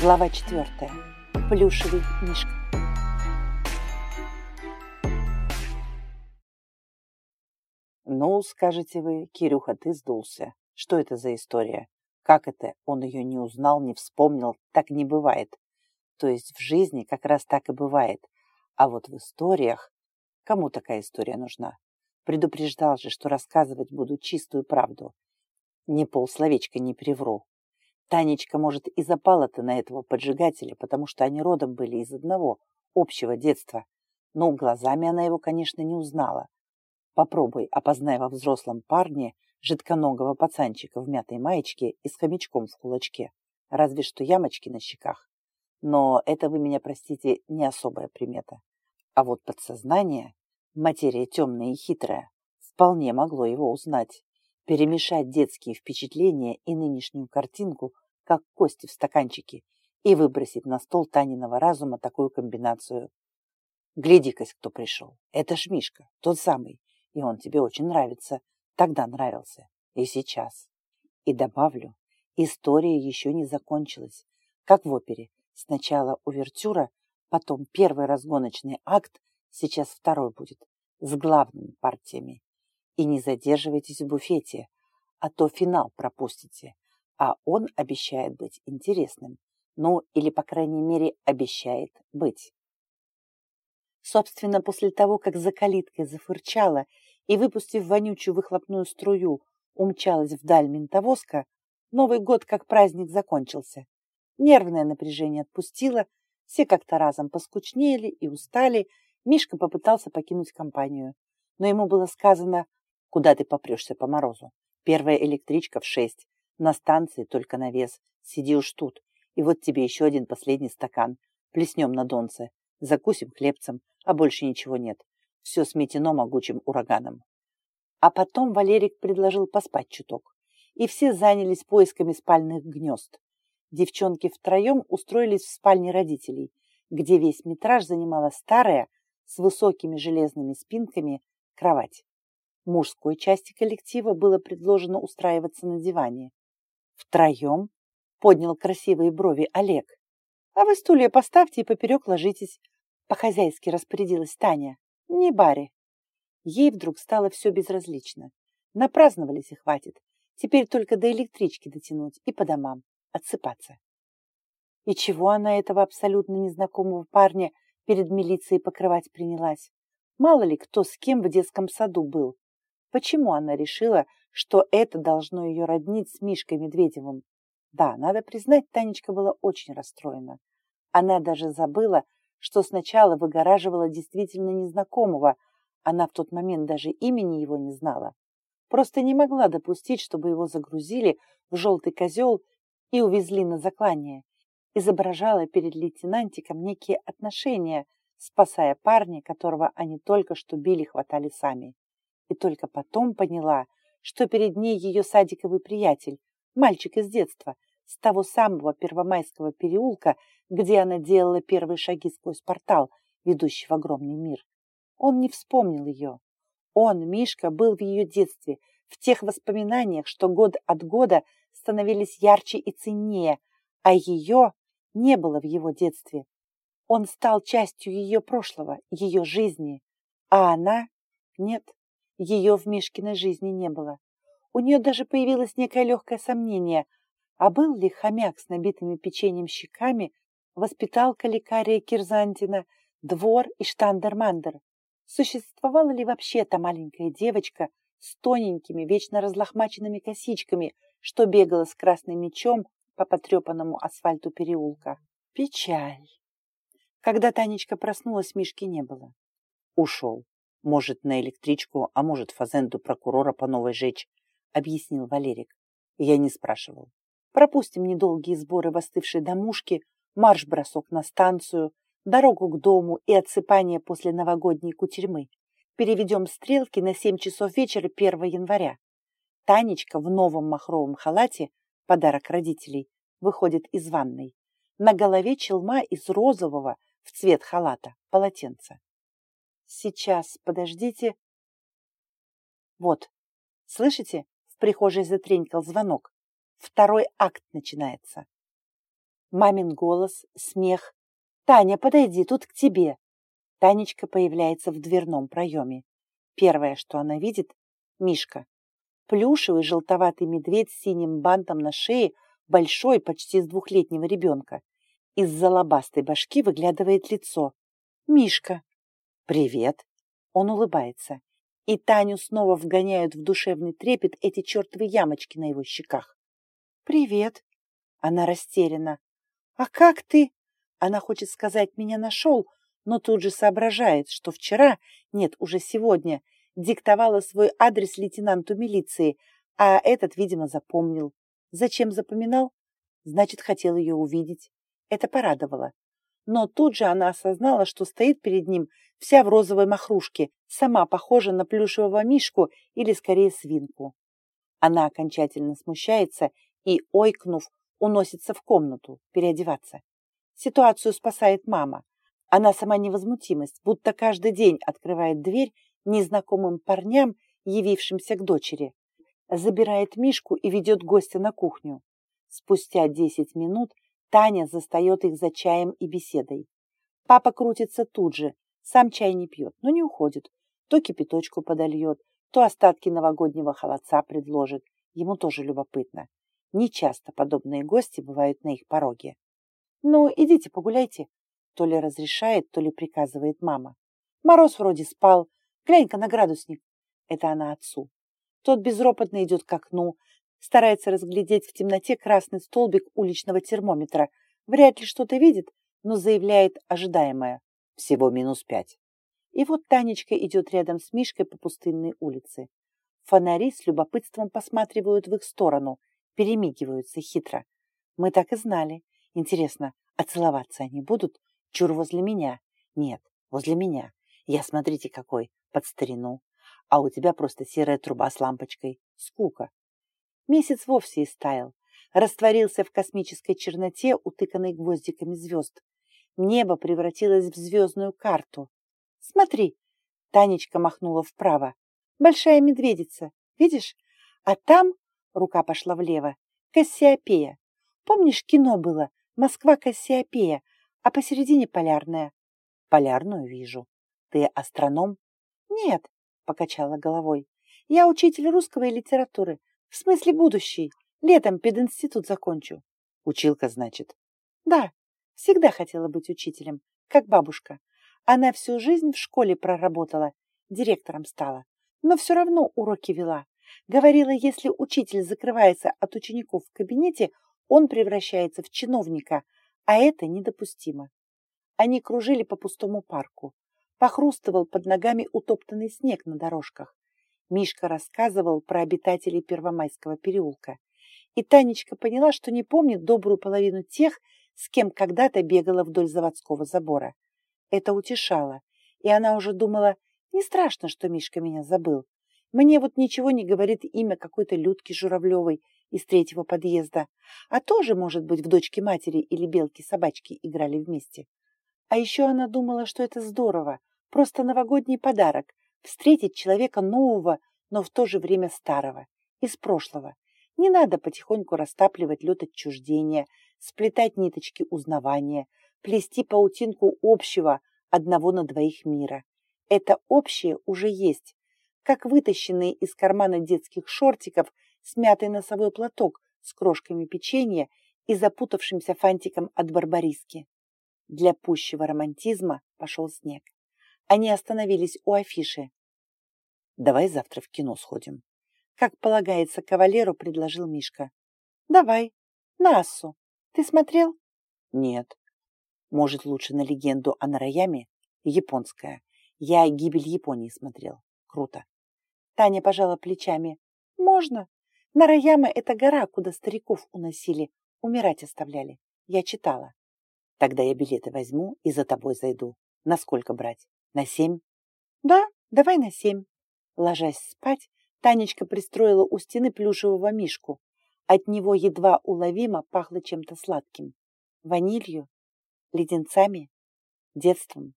Глава четвертая. Плюшевый мишка. Ну, скажете вы, Кирюха, ты сдулся. Что это за история? Как это? Он ее не узнал, не вспомнил. Так не бывает. То есть в жизни как раз так и бывает. А вот в историях... Кому такая история нужна? Предупреждал же, что рассказывать буду чистую правду. Ни полсловечка не привру. Танечка, может, и запала-то на этого поджигателя, потому что они родом были из одного, общего детства. Но глазами она его, конечно, не узнала. Попробуй, опознай во взрослом парне жидконогого пацанчика в мятой маечке и с хомячком в кулачке. Разве что ямочки на щеках. Но это, вы меня простите, не особая примета. А вот подсознание, материя темная и хитрая, вполне могло его узнать перемешать детские впечатления и нынешнюю картинку, как кости в стаканчике, и выбросить на стол Таниного разума такую комбинацию. Гляди-кась, кто пришел. Это ж Мишка, тот самый. И он тебе очень нравится. Тогда нравился. И сейчас. И добавлю, история еще не закончилась. Как в опере. Сначала увертюра, потом первый разгоночный акт, сейчас второй будет, с главными партиями. И не задерживайтесь в буфете, а то финал пропустите. А он обещает быть интересным. Ну, или, по крайней мере, обещает быть. Собственно, после того, как за калиткой зафырчала и, выпустив вонючую выхлопную струю, умчалась вдаль ментовозка, Новый год как праздник закончился. Нервное напряжение отпустило, все как-то разом поскучнели и устали, Мишка попытался покинуть компанию. Но ему было сказано Куда ты попрешься по морозу? Первая электричка в шесть. На станции только навес. Сиди уж тут. И вот тебе еще один последний стакан. Плеснем на донце. Закусим хлебцем, а больше ничего нет. Все сметено могучим ураганом. А потом Валерик предложил поспать чуток. И все занялись поисками спальных гнезд. Девчонки втроем устроились в спальне родителей, где весь метраж занимала старая, с высокими железными спинками, кровать мужской части коллектива было предложено устраиваться на диване. Втроем поднял красивые брови Олег. А вы стулья поставьте и поперек ложитесь. По-хозяйски распорядилась Таня. Не баре. Ей вдруг стало все безразлично. Напраздновались и хватит. Теперь только до электрички дотянуть и по домам отсыпаться. И чего она этого абсолютно незнакомого парня перед милицией покрывать принялась? Мало ли кто с кем в детском саду был. Почему она решила, что это должно ее роднить с Мишкой Медведевым? Да, надо признать, Танечка была очень расстроена. Она даже забыла, что сначала выгораживала действительно незнакомого. Она в тот момент даже имени его не знала. Просто не могла допустить, чтобы его загрузили в желтый козел и увезли на заклание. Изображала перед лейтенантиком некие отношения, спасая парня, которого они только что били хватали сами и только потом поняла, что перед ней ее садиковый приятель, мальчик из детства, с того самого Первомайского переулка, где она делала первые шаги сквозь портал, ведущий в огромный мир. Он не вспомнил ее. Он, Мишка, был в ее детстве, в тех воспоминаниях, что год от года становились ярче и ценнее, а ее не было в его детстве. Он стал частью ее прошлого, ее жизни, а она — нет. Ее в Мишкиной жизни не было. У нее даже появилось некое легкое сомнение, а был ли хомяк с набитыми печеньем щеками, воспиталка лекария Кирзантина, двор и штандермандер? Существовала ли вообще та маленькая девочка с тоненькими, вечно разлохмаченными косичками, что бегала с красным мечом по потрепанному асфальту переулка? Печаль. Когда Танечка проснулась, Мишки не было. Ушел. Может, на электричку, а может, фазенду прокурора по новой жечь, объяснил Валерик. Я не спрашивал. Пропустим недолгие сборы в остывшей домушке, марш-бросок на станцию, дорогу к дому и отсыпание после новогодней кутерьмы. Переведем стрелки на 7 часов вечера 1 января. Танечка в новом махровом халате, подарок родителей, выходит из ванной. На голове челма из розового в цвет халата полотенца. Сейчас, подождите. Вот, слышите? В прихожей затренькал звонок. Второй акт начинается. Мамин голос, смех. «Таня, подойди, тут к тебе!» Танечка появляется в дверном проеме. Первое, что она видит — Мишка. Плюшевый желтоватый медведь с синим бантом на шее, большой, почти с двухлетнего ребенка. Из-за лобастой башки выглядывает лицо. «Мишка!» «Привет!» Он улыбается. И Таню снова вгоняют в душевный трепет эти чертовы ямочки на его щеках. «Привет!» Она растеряна. «А как ты?» Она хочет сказать «меня нашел», но тут же соображает, что вчера, нет, уже сегодня, диктовала свой адрес лейтенанту милиции, а этот, видимо, запомнил. Зачем запоминал? Значит, хотел ее увидеть. Это порадовало. Но тут же она осознала, что стоит перед ним вся в розовой махрушке, сама похожа на плюшевого мишку или, скорее, свинку. Она окончательно смущается и, ойкнув, уносится в комнату переодеваться. Ситуацию спасает мама. Она сама невозмутимость, будто каждый день открывает дверь незнакомым парням, явившимся к дочери. Забирает Мишку и ведет гостя на кухню. Спустя десять минут Таня застает их за чаем и беседой. Папа крутится тут же, сам чай не пьет, но не уходит. То кипяточку подольет, то остатки новогоднего холодца предложит. Ему тоже любопытно. Нечасто подобные гости бывают на их пороге. «Ну, идите погуляйте», — то ли разрешает, то ли приказывает мама. Мороз вроде спал. Глянь-ка на градусник. Это она отцу. Тот безропотно идет к окну, старается разглядеть в темноте красный столбик уличного термометра. Вряд ли что-то видит, но заявляет ожидаемое. Всего минус пять. И вот Танечка идет рядом с Мишкой по пустынной улице. Фонари с любопытством посматривают в их сторону, перемигиваются хитро. Мы так и знали. Интересно, а целоваться они будут? Чур возле меня? Нет, возле меня. Я, смотрите, какой, под старину. А у тебя просто серая труба с лампочкой. Скука. Месяц вовсе истаял. Растворился в космической черноте, утыканной гвоздиками звезд. Небо превратилось в звездную карту. Смотри, Танечка махнула вправо. Большая медведица, видишь? А там, рука пошла влево, Кассиопея. Помнишь, кино было «Москва Кассиопея», а посередине полярная? Полярную вижу. Ты астроном? Нет, покачала головой. Я учитель русского и литературы. В смысле будущий. Летом пединститут закончу. Училка, значит? Да, всегда хотела быть учителем, как бабушка. Она всю жизнь в школе проработала, директором стала. Но все равно уроки вела. Говорила, если учитель закрывается от учеников в кабинете, он превращается в чиновника, а это недопустимо. Они кружили по пустому парку. Похрустывал под ногами утоптанный снег на дорожках. Мишка рассказывал про обитателей Первомайского переулка. И Танечка поняла, что не помнит добрую половину тех, с кем когда-то бегала вдоль заводского забора. Это утешало, и она уже думала, не страшно, что Мишка меня забыл. Мне вот ничего не говорит имя какой-то Людки Журавлевой из третьего подъезда, а тоже, может быть, в дочке матери или белки-собачки играли вместе. А еще она думала, что это здорово, просто новогодний подарок, встретить человека нового, но в то же время старого, из прошлого. Не надо потихоньку растапливать лед отчуждения, сплетать ниточки узнавания, плести паутинку общего одного на двоих мира. Это общее уже есть, как вытащенный из кармана детских шортиков смятый носовой платок с крошками печенья и запутавшимся фантиком от барбариски. Для пущего романтизма пошел снег. Они остановились у афиши. «Давай завтра в кино сходим». Как полагается кавалеру, предложил Мишка. «Давай. На Ассу. Ты смотрел?» «Нет. Может, лучше на легенду о Нараяме? Японская. Я «Гибель Японии» смотрел. Круто». Таня пожала плечами. «Можно. Нараяма — это гора, куда стариков уносили, умирать оставляли. Я читала. Тогда я билеты возьму и за тобой зайду. На сколько брать? На семь? Да, давай на семь. Ложась спать, Танечка пристроила у стены плюшевого мишку. От него едва уловимо пахло чем-то сладким. Ванилью, леденцами, детством.